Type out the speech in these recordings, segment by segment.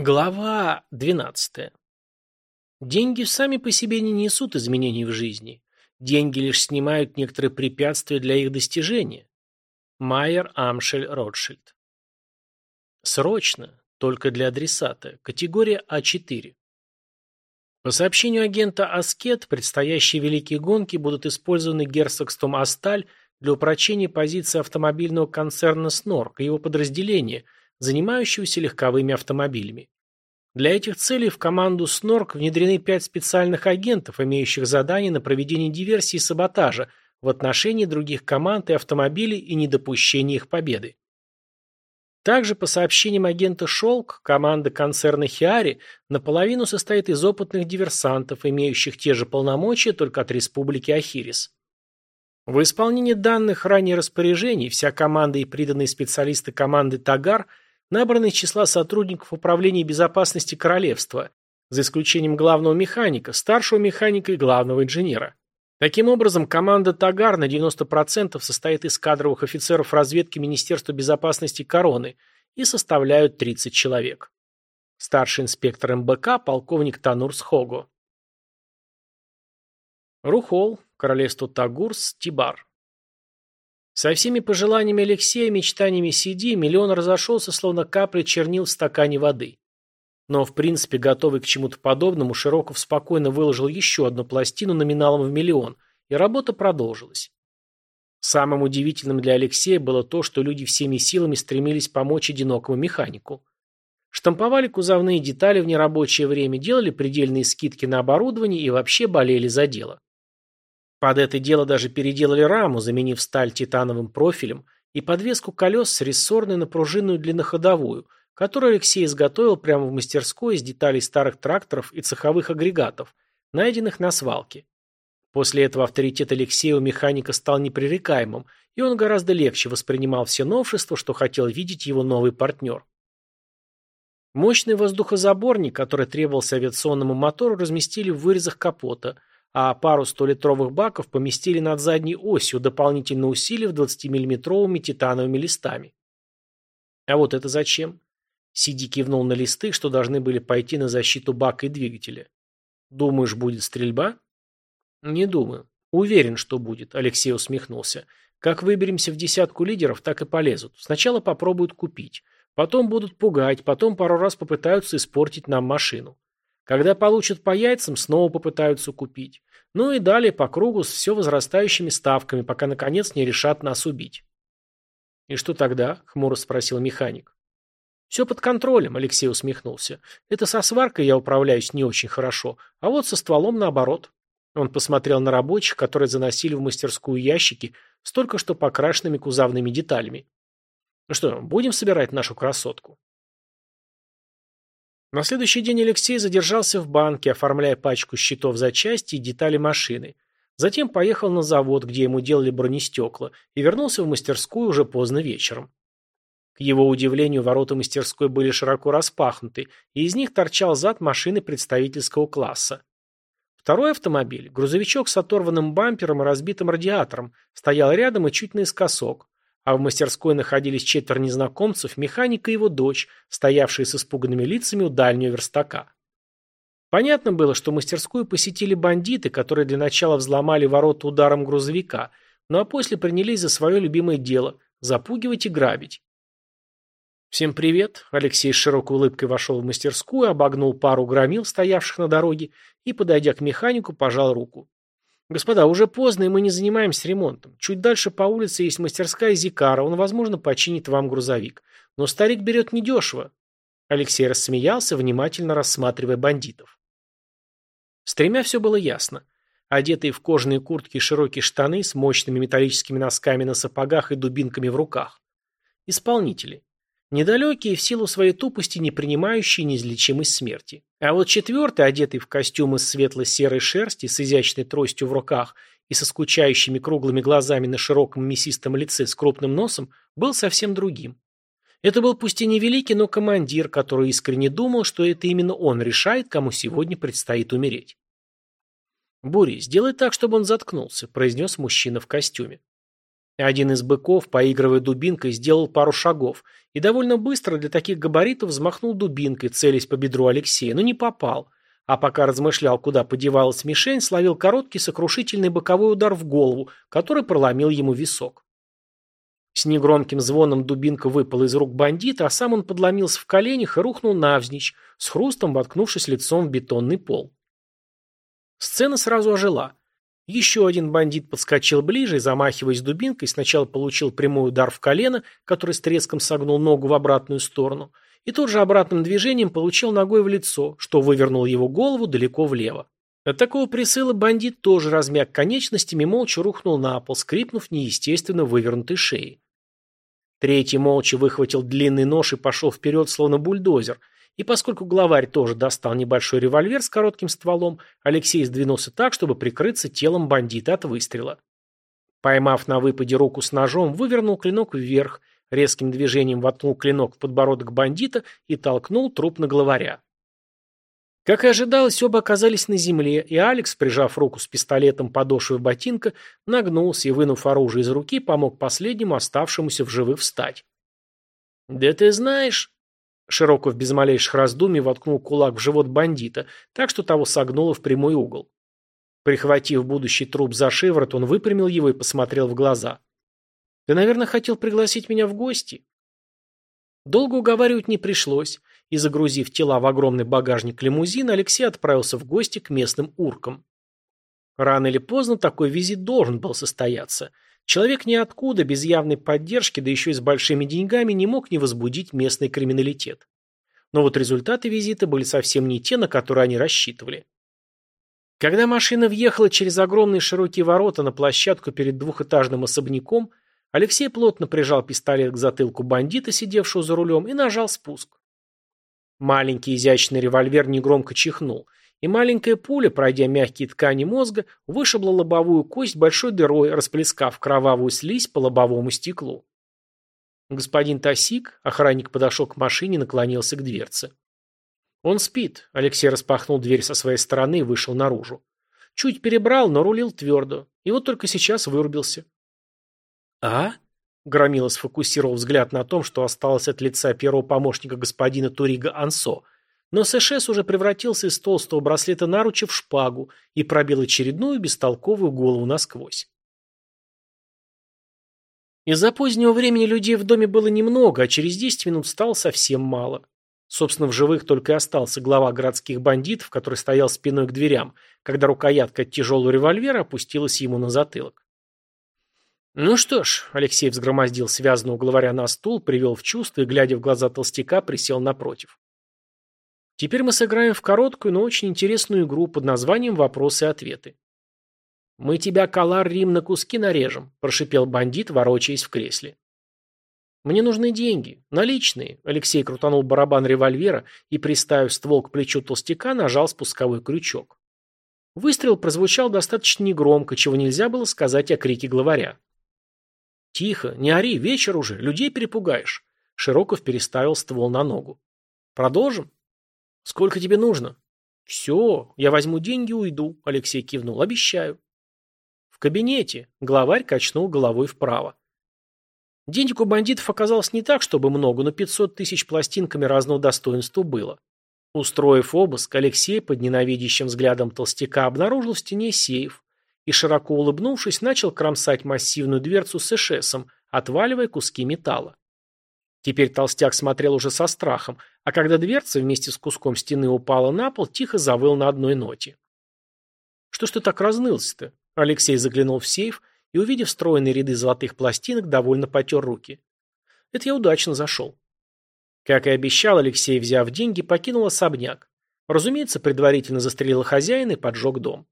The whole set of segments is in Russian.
Глава 12. Деньги сами по себе не несут изменений в жизни. Деньги лишь снимают некоторые препятствия для их достижения. Майер Амшель Ротшильд. Срочно, только для адресата. Категория А4. По сообщению агента Аскет, предстоящие великие гонки будут использованы герцогством Асталь для упрочения позиции автомобильного концерна «Снорк» и его подразделения – занимающегося легковыми автомобилями. Для этих целей в команду «Снорк» внедрены пять специальных агентов, имеющих задание на проведение диверсии и саботажа в отношении других команд и автомобилей и недопущение их победы. Также, по сообщениям агента «Шелк», команда концерна «Хиари» наполовину состоит из опытных диверсантов, имеющих те же полномочия, только от республики Ахирис. В исполнении данных ранее распоряжений вся команда и приданные специалисты команды «Тагар» – набраны числа сотрудников Управления безопасности Королевства, за исключением главного механика, старшего механика и главного инженера. Таким образом, команда «Тагар» на 90% состоит из кадровых офицеров разведки Министерства безопасности Короны и составляют 30 человек. Старший инспектор МБК, полковник Танурс Хого. Рухол, королевство Тагурс, Тибар. Со всеми пожеланиями Алексея, мечтаниями Сиди, миллион разошелся, словно капли чернил в стакане воды. Но, в принципе, готовый к чему-то подобному, Широков спокойно выложил еще одну пластину номиналом в миллион, и работа продолжилась. Самым удивительным для Алексея было то, что люди всеми силами стремились помочь одинокому механику. Штамповали кузовные детали в нерабочее время, делали предельные скидки на оборудование и вообще болели за дело. Под это дело даже переделали раму, заменив сталь титановым профилем и подвеску колес с рессорной на пружинную длинноходовую, которую Алексей изготовил прямо в мастерской из деталей старых тракторов и цеховых агрегатов, найденных на свалке. После этого авторитет Алексея у механика стал непререкаемым, и он гораздо легче воспринимал все новшества, что хотел видеть его новый партнер. Мощный воздухозаборник, который требовался авиационному мотору, разместили в вырезах капота – а пару 100-литровых баков поместили над задней осью, дополнительно усилив 20-миллиметровыми титановыми листами. А вот это зачем? Сиди кивнул на листы, что должны были пойти на защиту бака и двигателя. Думаешь, будет стрельба? Не думаю. Уверен, что будет, Алексей усмехнулся. Как выберемся в десятку лидеров, так и полезут. Сначала попробуют купить. Потом будут пугать, потом пару раз попытаются испортить нам машину. Когда получат по яйцам, снова попытаются купить. Ну и далее по кругу с все возрастающими ставками, пока наконец не решат нас убить. «И что тогда?» – хмуро спросил механик. «Все под контролем», – Алексей усмехнулся. «Это со сваркой я управляюсь не очень хорошо, а вот со стволом наоборот». Он посмотрел на рабочих, которые заносили в мастерскую ящики с только что покрашенными кузовными деталями. «Ну что, будем собирать нашу красотку?» На следующий день Алексей задержался в банке, оформляя пачку счетов за части и детали машины. Затем поехал на завод, где ему делали бронестекла, и вернулся в мастерскую уже поздно вечером. К его удивлению, ворота мастерской были широко распахнуты, и из них торчал зад машины представительского класса. Второй автомобиль, грузовичок с оторванным бампером и разбитым радиатором, стоял рядом и чуть наискосок а в мастерской находились четверо незнакомцев, механик и его дочь, стоявшие с испуганными лицами у дальнего верстака. Понятно было, что мастерскую посетили бандиты, которые для начала взломали ворота ударом грузовика, ну а после принялись за свое любимое дело – запугивать и грабить. «Всем привет!» – Алексей с широкой улыбкой вошел в мастерскую, обогнул пару громил, стоявших на дороге, и, подойдя к механику, пожал руку. «Господа, уже поздно, и мы не занимаемся ремонтом. Чуть дальше по улице есть мастерская Зикара, он, возможно, починит вам грузовик. Но старик берет недешево». Алексей рассмеялся, внимательно рассматривая бандитов. С тремя все было ясно. Одетые в кожаные куртки и широкие штаны с мощными металлическими носками на сапогах и дубинками в руках. Исполнители. Недалекие, в силу своей тупости, не принимающие неизлечимой смерти. А вот четвертый, одетый в костюм из светло-серой шерсти, с изящной тростью в руках и со скучающими круглыми глазами на широком мясистом лице с крупным носом, был совсем другим. Это был пусть и невеликий, но командир, который искренне думал, что это именно он решает, кому сегодня предстоит умереть. «Бури, сделай так, чтобы он заткнулся», – произнес мужчина в костюме. Один из быков, поигрывая дубинкой, сделал пару шагов и довольно быстро для таких габаритов взмахнул дубинкой, целясь по бедру Алексея, но не попал. А пока размышлял, куда подевалась мишень, словил короткий сокрушительный боковой удар в голову, который проломил ему висок. С негромким звоном дубинка выпала из рук бандита, а сам он подломился в коленях и рухнул навзничь, с хрустом воткнувшись лицом в бетонный пол. Сцена сразу ожила. Еще один бандит подскочил ближе и, замахиваясь дубинкой, сначала получил прямой удар в колено, который с треском согнул ногу в обратную сторону, и тут же обратным движением получил ногой в лицо, что вывернул его голову далеко влево. От такого присыла бандит тоже размяк конечностями молча рухнул на пол, скрипнув неестественно вывернутой шеей. Третий молча выхватил длинный нож и пошел вперед, словно бульдозер – и поскольку главарь тоже достал небольшой револьвер с коротким стволом, Алексей сдвинулся так, чтобы прикрыться телом бандита от выстрела. Поймав на выпаде руку с ножом, вывернул клинок вверх, резким движением воткнул клинок в подбородок бандита и толкнул труп на главаря. Как и ожидалось, оба оказались на земле, и Алекс, прижав руку с пистолетом подошвой ботинка, нагнулся и, вынув оружие из руки, помог последнему оставшемуся в живых встать. «Да ты знаешь...» Широков без малейших раздумий воткнул кулак в живот бандита, так что того согнуло в прямой угол. Прихватив будущий труп за шиворот, он выпрямил его и посмотрел в глаза. «Ты, наверное, хотел пригласить меня в гости?» Долго уговаривать не пришлось, и, загрузив тела в огромный багажник лимузина, Алексей отправился в гости к местным уркам. Рано или поздно такой визит должен был состояться – Человек ниоткуда, без явной поддержки, да еще и с большими деньгами, не мог не возбудить местный криминалитет. Но вот результаты визита были совсем не те, на которые они рассчитывали. Когда машина въехала через огромные широкие ворота на площадку перед двухэтажным особняком, Алексей плотно прижал пистолет к затылку бандита, сидевшего за рулем, и нажал спуск. Маленький изящный револьвер негромко чихнул, и маленькая пуля, пройдя мягкие ткани мозга, вышибла лобовую кость большой дырой, расплескав кровавую слизь по лобовому стеклу. Господин Тасик, охранник подошел к машине и наклонился к дверце. «Он спит», — Алексей распахнул дверь со своей стороны и вышел наружу. Чуть перебрал, но рулил твердо. И вот только сейчас вырубился. «А?» — Громила сфокусировал взгляд на том, что осталось от лица первого помощника господина Турига Ансо — но Сэшес уже превратился из толстого браслета наруча в шпагу и пробил очередную бестолковую голову насквозь. Из-за позднего времени людей в доме было немного, а через 10 минут стало совсем мало. Собственно, в живых только и остался глава городских бандитов, который стоял спиной к дверям, когда рукоятка от тяжелого револьвера опустилась ему на затылок. «Ну что ж», — Алексей взгромоздил связанного главаря на стул, привел в чувство и, глядя в глаза толстяка, присел напротив. Теперь мы сыграем в короткую, но очень интересную игру под названием «Вопросы и ответы». «Мы тебя, Калар Рим, на куски нарежем», – прошипел бандит, ворочаясь в кресле. «Мне нужны деньги. Наличные». Алексей крутанул барабан револьвера и, приставив ствол к плечу толстяка, нажал спусковой крючок. Выстрел прозвучал достаточно негромко, чего нельзя было сказать о крике главаря. «Тихо, не ори, вечер уже, людей перепугаешь». Широков переставил ствол на ногу. «Продолжим?» «Сколько тебе нужно?» «Все, я возьму деньги и уйду», — Алексей кивнул. «Обещаю». «В кабинете», — главарь качнул головой вправо. Денег у бандитов оказалось не так, чтобы много, но 500 тысяч пластинками разного достоинства было. Устроив обыск, Алексей под ненавидящим взглядом толстяка обнаружил в стене сейф и, широко улыбнувшись, начал кромсать массивную дверцу с эшесом, отваливая куски металла. Теперь толстяк смотрел уже со страхом, а когда дверца вместе с куском стены упала на пол, тихо завыл на одной ноте. «Что ж ты так разнылся-то?» Алексей заглянул в сейф и, увидев стройные ряды золотых пластинок, довольно потер руки. «Это я удачно зашел». Как и обещал, Алексей, взяв деньги, покинул особняк. Разумеется, предварительно застрелил хозяина и поджег дом.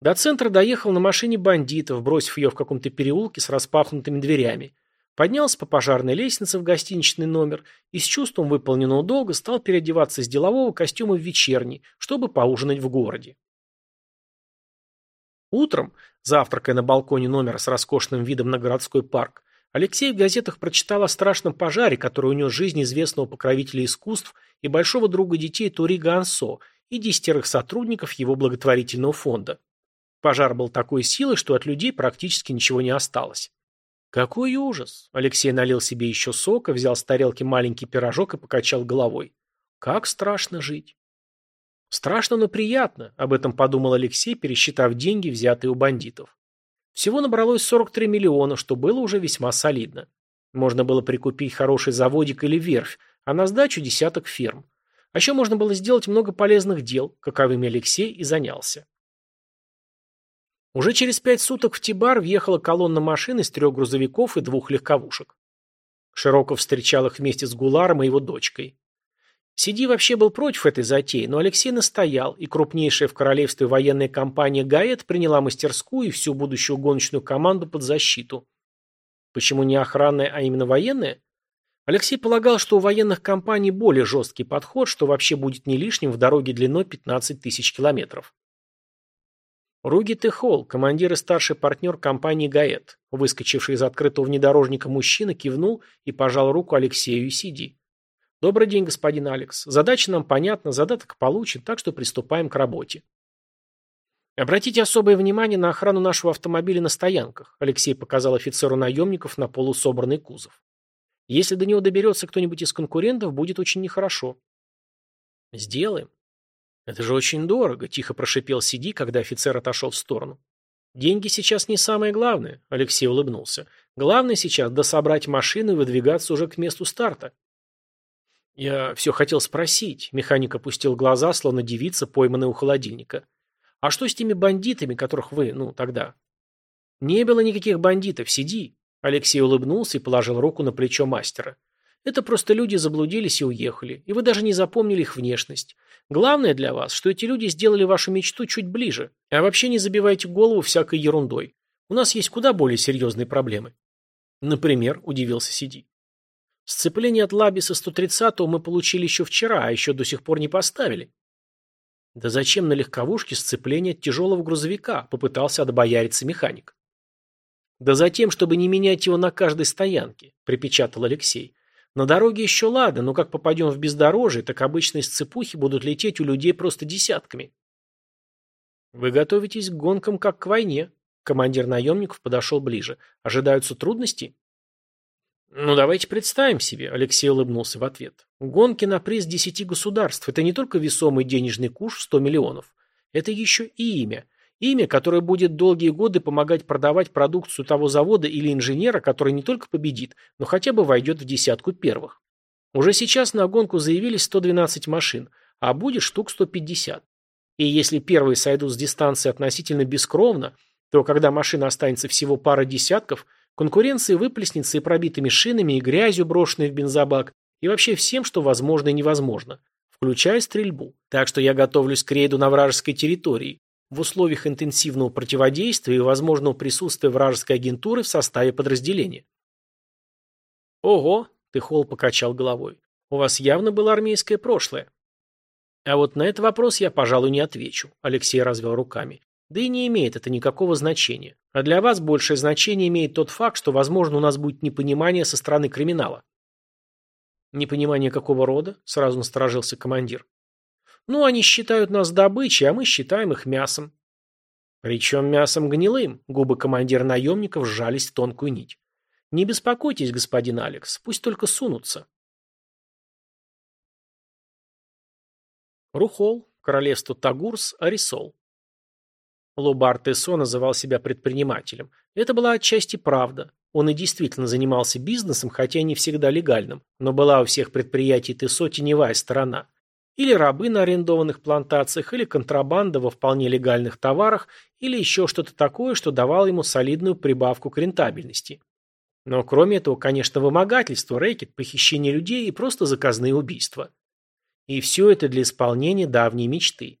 До центра доехал на машине бандитов, бросив ее в каком-то переулке с распахнутыми дверями, Поднялся по пожарной лестнице в гостиничный номер и с чувством выполненного долга стал переодеваться из делового костюма в вечерний, чтобы поужинать в городе. Утром, завтракая на балконе номера с роскошным видом на городской парк, Алексей в газетах прочитал о страшном пожаре, который унес жизнь известного покровителя искусств и большого друга детей Турига Ансо и десятерых сотрудников его благотворительного фонда. Пожар был такой силы, что от людей практически ничего не осталось. Какой ужас! Алексей налил себе еще сока, взял с тарелки маленький пирожок и покачал головой. Как страшно жить. Страшно, но приятно, об этом подумал Алексей, пересчитав деньги, взятые у бандитов. Всего набралось 43 миллиона, что было уже весьма солидно. Можно было прикупить хороший заводик или верфь, а на сдачу десяток ферм. А еще можно было сделать много полезных дел, каковыми Алексей и занялся. Уже через пять суток в Тибар въехала колонна машин из трех грузовиков и двух легковушек. Широков встречал их вместе с Гуларом и его дочкой. Сиди вообще был против этой затеи, но Алексей настоял, и крупнейшая в королевстве военная компания «Гаэт» приняла мастерскую и всю будущую гоночную команду под защиту. Почему не охранная, а именно военная? Алексей полагал, что у военных компаний более жесткий подход, что вообще будет не лишним в дороге длиной 15 тысяч километров. Руги Техол, командир и старший партнер компании «Гаэт», выскочивший из открытого внедорожника мужчина, кивнул и пожал руку Алексею и Сиди. «Добрый день, господин Алекс. Задача нам понятна, задаток получен, так что приступаем к работе». «Обратите особое внимание на охрану нашего автомобиля на стоянках», Алексей показал офицеру наемников на полусобранный кузов. «Если до него доберется кто-нибудь из конкурентов, будет очень нехорошо». «Сделаем». «Это же очень дорого», – тихо прошипел Сиди, когда офицер отошел в сторону. «Деньги сейчас не самое главное», – Алексей улыбнулся. «Главное сейчас – дособрать машину и выдвигаться уже к месту старта». «Я все хотел спросить», – механик опустил глаза, словно девица, пойманная у холодильника. «А что с теми бандитами, которых вы, ну, тогда?» «Не было никаких бандитов, сиди», – Алексей улыбнулся и положил руку на плечо мастера. «Это просто люди заблудились и уехали, и вы даже не запомнили их внешность. Главное для вас, что эти люди сделали вашу мечту чуть ближе, а вообще не забивайте голову всякой ерундой. У нас есть куда более серьезные проблемы». «Например», – удивился Сиди. Сцепление от Лабиса 130-го мы получили еще вчера, а еще до сих пор не поставили. Да зачем на легковушке сцепление от тяжелого грузовика, попытался отбояриться механик. Да затем, чтобы не менять его на каждой стоянке, припечатал Алексей. На дороге еще ладно, но как попадем в бездорожье, так обычные сцепухи будут лететь у людей просто десятками. Вы готовитесь к гонкам как к войне. Командир наемников подошел ближе. Ожидаются трудности? Ну, давайте представим себе, Алексей улыбнулся в ответ. Гонки на приз десяти государств – это не только весомый денежный куш в 100 миллионов. Это еще и имя. Имя, которое будет долгие годы помогать продавать продукцию того завода или инженера, который не только победит, но хотя бы войдет в десятку первых. Уже сейчас на гонку заявились 112 машин, а будет штук 150. И если первые сойдут с дистанции относительно бескровно, то когда машина останется всего пара десятков – Конкуренции выплеснется и пробитыми шинами, и грязью, брошенной в бензобак, и вообще всем, что возможно и невозможно, включая стрельбу. Так что я готовлюсь к рейду на вражеской территории, в условиях интенсивного противодействия и возможного присутствия вражеской агентуры в составе подразделения. «Ого!» – Тыхол покачал головой. «У вас явно было армейское прошлое». «А вот на этот вопрос я, пожалуй, не отвечу», – Алексей развел руками. Да и не имеет это никакого значения. А для вас большее значение имеет тот факт, что, возможно, у нас будет непонимание со стороны криминала. Непонимание какого рода? Сразу насторожился командир. Ну, они считают нас добычей, а мы считаем их мясом. Причем мясом гнилым. Губы командира наемников сжались в тонкую нить. Не беспокойтесь, господин Алекс, пусть только сунутся. Рухол, королевство Тагурс, Арисол. Лобар Тессо называл себя предпринимателем. Это была отчасти правда. Он и действительно занимался бизнесом, хотя и не всегда легальным. Но была у всех предприятий Тессо теневая сторона. Или рабы на арендованных плантациях, или контрабанда во вполне легальных товарах, или еще что-то такое, что давало ему солидную прибавку к рентабельности. Но кроме этого, конечно, вымогательство, рэкет, похищение людей и просто заказные убийства. И все это для исполнения давней мечты.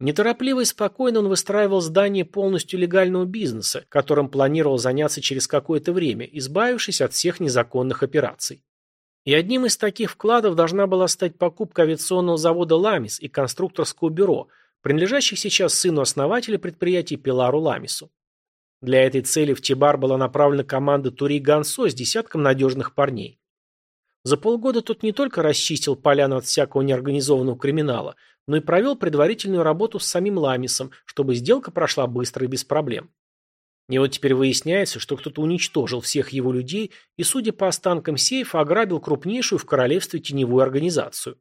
Неторопливо и спокойно он выстраивал здание полностью легального бизнеса, которым планировал заняться через какое-то время, избавившись от всех незаконных операций. И одним из таких вкладов должна была стать покупка авиационного завода «Ламис» и конструкторского бюро, принадлежащих сейчас сыну основателя предприятия Пилару Ламису. Для этой цели в Тибар была направлена команда Тури Гансо с десятком надежных парней. За полгода тот не только расчистил поляну от всякого неорганизованного криминала, но и провел предварительную работу с самим Ламисом, чтобы сделка прошла быстро и без проблем. И вот теперь выясняется, что кто-то уничтожил всех его людей и, судя по останкам сейфа, ограбил крупнейшую в королевстве теневую организацию.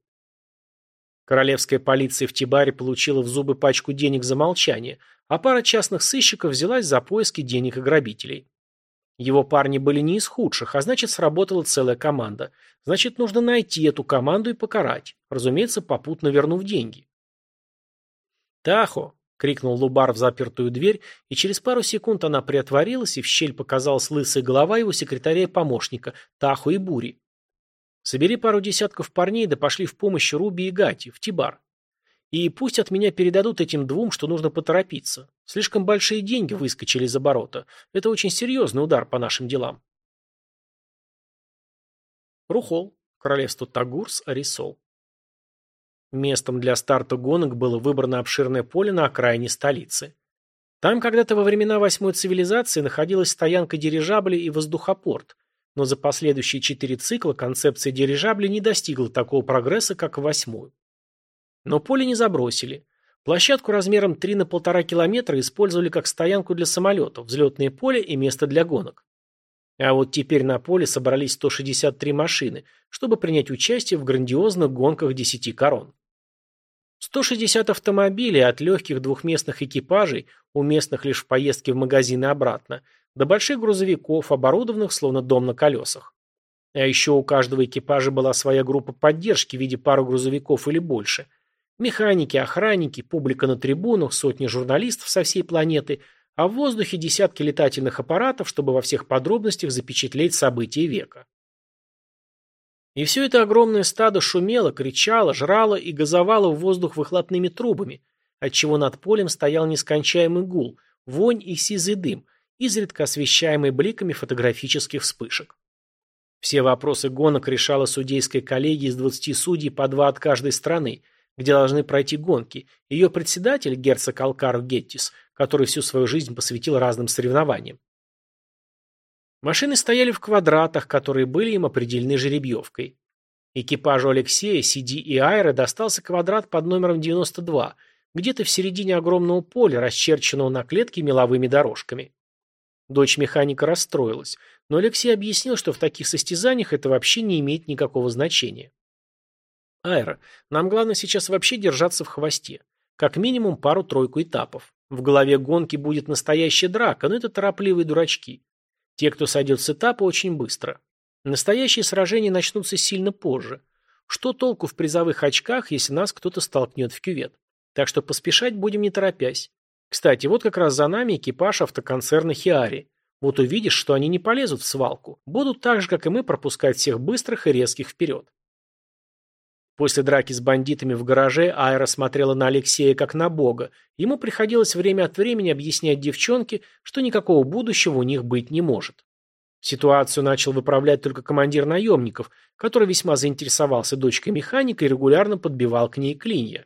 Королевская полиция в Тибаре получила в зубы пачку денег за молчание, а пара частных сыщиков взялась за поиски денег и грабителей. Его парни были не из худших, а значит сработала целая команда. Значит, нужно найти эту команду и покарать, разумеется, попутно вернув деньги. «Тахо!» — крикнул Лубар в запертую дверь, и через пару секунд она приотворилась, и в щель показалась лысая голова его секретаря и помощника, Тахо и Бури. «Собери пару десятков парней, да пошли в помощь Руби и Гати, в Тибар. И пусть от меня передадут этим двум, что нужно поторопиться. Слишком большие деньги выскочили из оборота. Это очень серьезный удар по нашим делам». Рухол, королевство Тагурс, Арисол. Местом для старта гонок было выбрано обширное поле на окраине столицы. Там когда-то во времена восьмой цивилизации находилась стоянка дирижаблей и воздухопорт, но за последующие четыре цикла концепция дирижаблей не достигла такого прогресса, как в восьмую. Но поле не забросили. Площадку размером 3 на 1,5 километра использовали как стоянку для самолетов, взлетное поле и место для гонок. А вот теперь на поле собрались 163 машины, чтобы принять участие в грандиозных гонках 10 корон. 160 автомобилей от легких двухместных экипажей, уместных лишь в поездке в магазин и обратно, до больших грузовиков, оборудованных словно дом на колесах. А еще у каждого экипажа была своя группа поддержки в виде пары грузовиков или больше. Механики, охранники, публика на трибунах, сотни журналистов со всей планеты, а в воздухе десятки летательных аппаратов, чтобы во всех подробностях запечатлеть события века. И все это огромное стадо шумело, кричало, жрало и газовало в воздух выхлопными трубами, отчего над полем стоял нескончаемый гул, вонь и сизый дым, изредка освещаемый бликами фотографических вспышек. Все вопросы гонок решала судейская коллегия из 20 судей по два от каждой страны, где должны пройти гонки. Ее председатель, герцог Алкар Геттис, который всю свою жизнь посвятил разным соревнованиям. Машины стояли в квадратах, которые были им определены жеребьевкой. Экипажу Алексея, Сиди и Айры достался квадрат под номером 92, где-то в середине огромного поля, расчерченного на клетке меловыми дорожками. Дочь механика расстроилась, но Алексей объяснил, что в таких состязаниях это вообще не имеет никакого значения. Айра, нам главное сейчас вообще держаться в хвосте. Как минимум пару-тройку этапов. В голове гонки будет настоящая драка, но это торопливые дурачки. Те, кто сойдет с этапа, очень быстро. Настоящие сражения начнутся сильно позже. Что толку в призовых очках, если нас кто-то столкнет в кювет? Так что поспешать будем не торопясь. Кстати, вот как раз за нами экипаж автоконцерна Хиари. Вот увидишь, что они не полезут в свалку. Будут так же, как и мы, пропускать всех быстрых и резких вперед. После драки с бандитами в гараже Айра смотрела на Алексея как на бога. Ему приходилось время от времени объяснять девчонке, что никакого будущего у них быть не может. Ситуацию начал выправлять только командир наемников, который весьма заинтересовался дочкой механика и регулярно подбивал к ней клинья.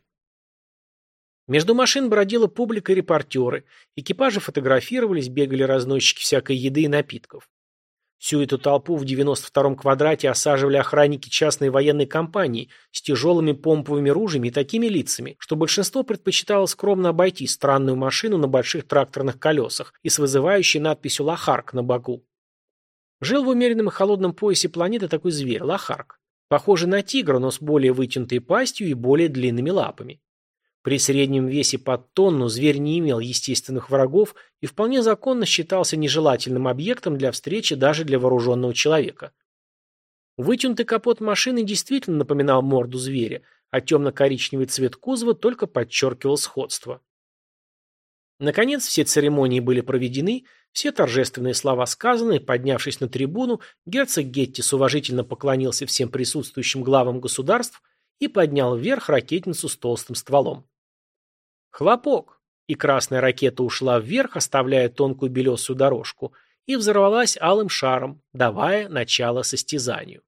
Между машин бродила публика и репортеры, экипажи фотографировались, бегали разносчики всякой еды и напитков. Всю эту толпу в 92-м квадрате осаживали охранники частной военной компании с тяжелыми помповыми ружьями и такими лицами, что большинство предпочитало скромно обойти странную машину на больших тракторных колесах и с вызывающей надписью «Лохарк» на боку. Жил в умеренном и холодном поясе планеты такой зверь – лохарк. Похожий на тигра, но с более вытянутой пастью и более длинными лапами. При среднем весе под тонну зверь не имел естественных врагов и вполне законно считался нежелательным объектом для встречи даже для вооруженного человека. Вытянутый капот машины действительно напоминал морду зверя, а темно-коричневый цвет кузова только подчеркивал сходство. Наконец, все церемонии были проведены, все торжественные слова сказаны, поднявшись на трибуну, герцог Геттис уважительно поклонился всем присутствующим главам государств и поднял вверх ракетницу с толстым стволом. Хлопок, и красная ракета ушла вверх, оставляя тонкую белесую дорожку, и взорвалась алым шаром, давая начало состязанию.